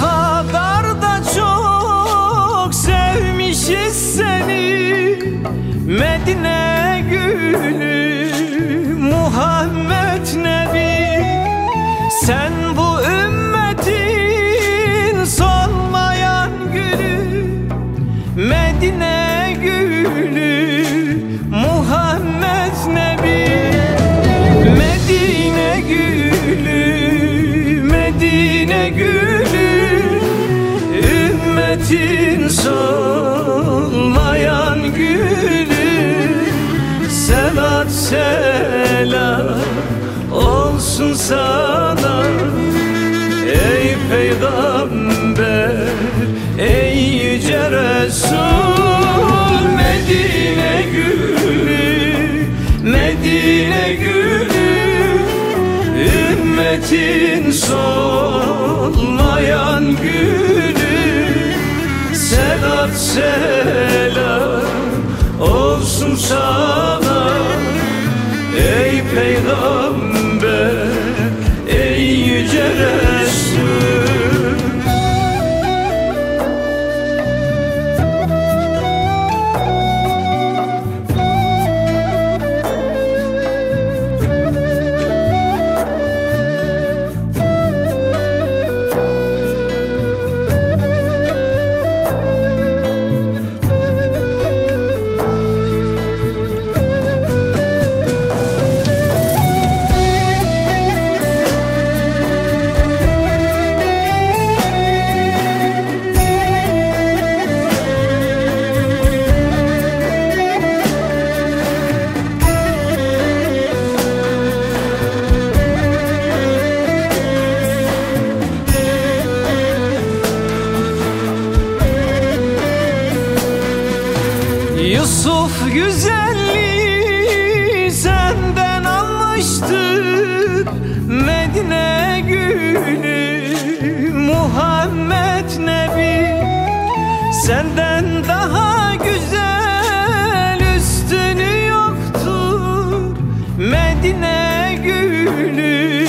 kadar da çok sevmişiz seni. Medine Solmayan gülü Selat selam olsun sana. Ey peygamber ey yüce Resul Medine gülü Medine gülü Ümmetin solmayan gülü Selat selam olsun sana. Ey peygamber Yusuf güzelliği senden almıştır Medine gülü Muhammed Nebi. Senden daha güzel üstünü yoktur Medine gülü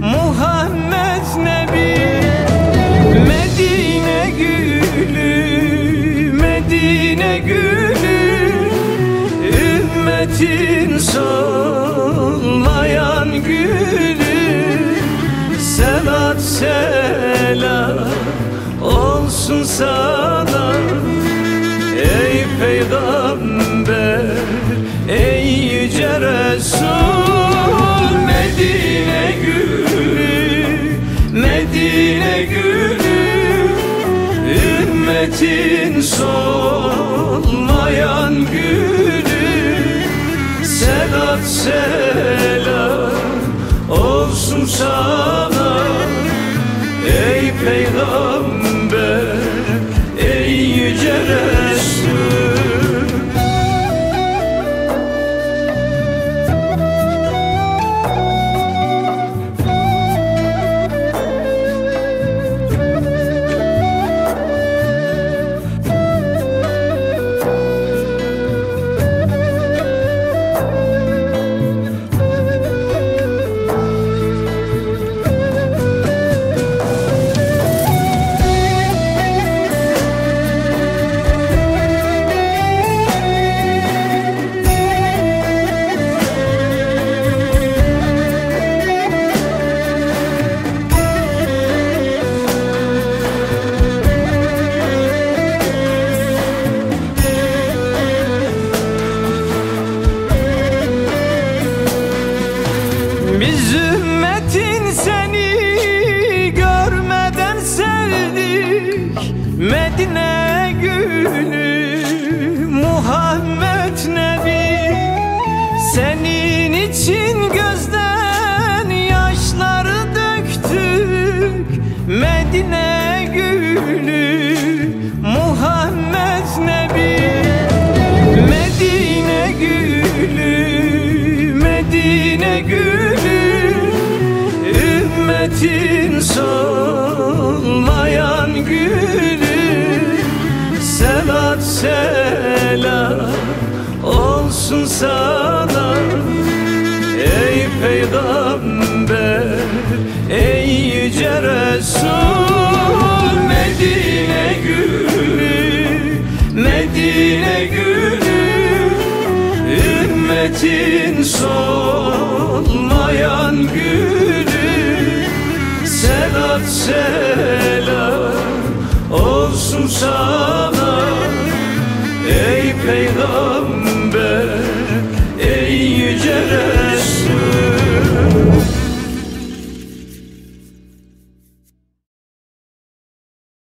Muhammed Nebi. Medine gülü Medine gülü Ümmetin solmayan gülü Selat selam olsun sana. Ey peygamber Selat selam olsun sana. Ey peygamber Biz ümmetin seni görmeden sevdik. Medine olsun sana. Ey peygamber Ey yüce Resul Medine gülü Medine gülü Ümmetin solmayan gülü. Selat selam olsun sana. Ey peygamber